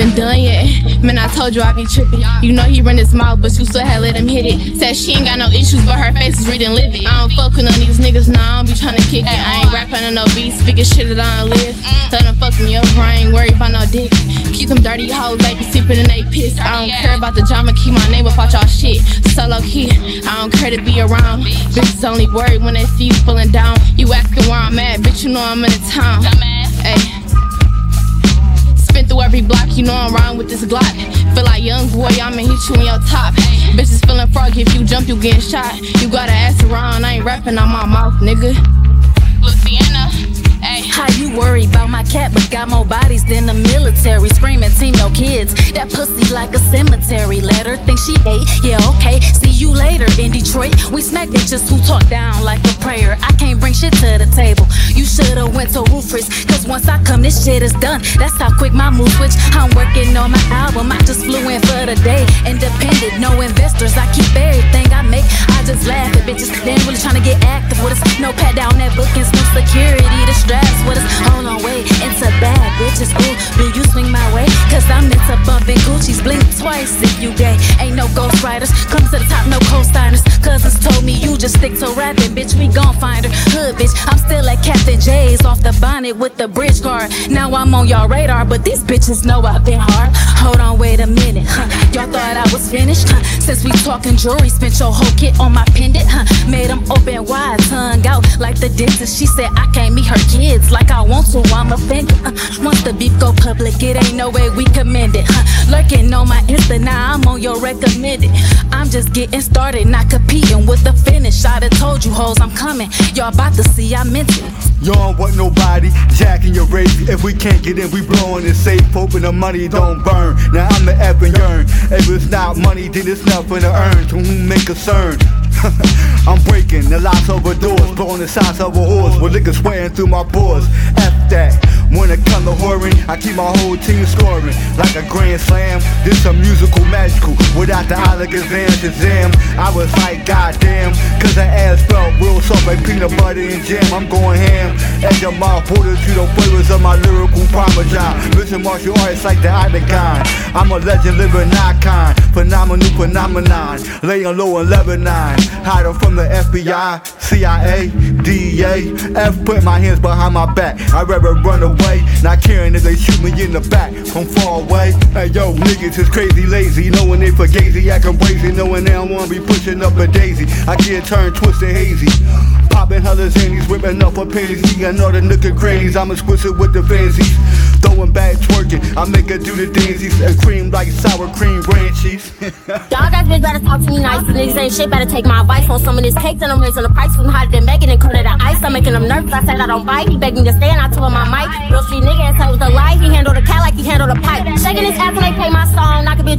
even done yet. Man, I told you I be tripping. You know he run his mouth, but you still had let him hit it. Said she ain't got no issues, but her face is reading living. I don't fuck with none of these niggas, nah, I don't be trying to kick it. I ain't rapping on no beats, speaking shit that I don't live. Let them fuck me over, I ain't worried about no dick. Keep them dirty hoes, be sipping and they piss. I don't care about the drama, keep my name up y'all shit. Solo key, I don't care to be around. Bitches only worried when they see you feeling down. You asking where I'm at, bitch, you know I'm in the town. Hey. Through every block, you know I'm riding with this Glock. Feel like young boy, I'ma hit you in your top. Bitches feeling froggy, if you jump, you getting shot. You gotta ask around, I ain't rapping on my mouth, nigga. Luciana. Ay. How you worry about my cat, but got more bodies than the military? Screaming, team, no kids. That pussy like a cemetery. Let her think she ate. Yeah, okay. See you later in Detroit. We smack bitches who talk down like a prayer. I can't bring shit to the table. You should've went to Rufus, cause once I come, this shit is done. That's how quick my move switch. I'm working on my album. I just flew in for the day. Independent, no investors. I keep everything I make. I just laugh at bitches. They ain't really trying to get active with us. No pat down that bookings, no security. The straps with us. Hold on, wait. Into bad bitches. Ooh, bumping Gucci's. Blink twice if you gay. Ain't no ghost riders. Come to the top, no co-signers. Cousins told me you just stick to rapping, bitch. We gon' find her. Hood, bitch. I'm still at Captain J's off the bonnet with the bridge guard. Now I'm on y'all radar, but these bitches know I've been hard. Hold on, wait a minute. Huh. Y'all thought I was finished? Huh. Since we talking jewelry, spent your whole kit on my pendant. Huh. Made them open wide, tongue like the dentist. She said I can't meet her kids like I want to. I'm offended. Uh, once the beef go public, it ain't no way we commend it. Huh. Lurking on my Insta, now I'm on your recommended. I'm just getting started, not competing with the finish. I'd have told you hoes I'm coming. Y'all about to see I meant it. You don't want nobody jacking your race. If we can't get in, we blowing it safe. Hoping the money don't burn. Now I'm the and yearn. If it's not money, then it's nothing to earn. To whom make concern? I'm breaking the locks over doors, blowing the size of a horse with liquor swaying through my pores. F that. When it comes to whoring, I keep my whole team scoring like a grand slam. This a musical magical without the Alakazam Shazam. I was like, goddamn, cause the ass felt real soft like peanut butter and jam. I'm going ham. As your mouth orders to the flavors of my lyrical parmesan. Listen, martial arts like the icon. I'm a legend, living icon. Phenomenal phenomenon. Laying low in Lebanon. Hiding from the FBI, CIA, DEA. F put my hands behind my back. I'd rather run away, not caring if they shoot me in the back from far away. Hey yo, niggas is crazy lazy, knowing they fugazi, acting crazy, knowing they don't wanna be pushing up a daisy. I get turned twisted hazy. Popping hellers and he's whipping up a pansy. I know the nigga crazy, I'm exquisite with the fancies. Throwing back twerking, I make her do the daisies and cream like sour cream branchies. Y'all guys bitch better talk to me nice. Niggas ain't shit, better take my advice on some of this cake. Then I'm raising the price from hotter than bacon and coated the ice. I'm making them nervous. I said I don't bite. He begged me to stay and I told him I might. Real street nigga and told the lie. He handled the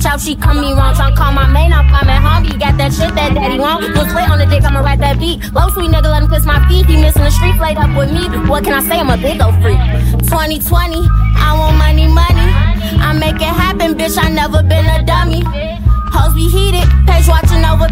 bitch out, she come me wrong. Tryna call my main, I'm at home. He got that shit that daddy want. Put split on the dick, I'ma ride that beat. Low sweet nigga, let him kiss my feet. He missing the street, played up with me. What can I say? I'm a big old freak. 2020, I want money, money. I make it happen, bitch. I never been a dummy. Hoes be heated, page watching over.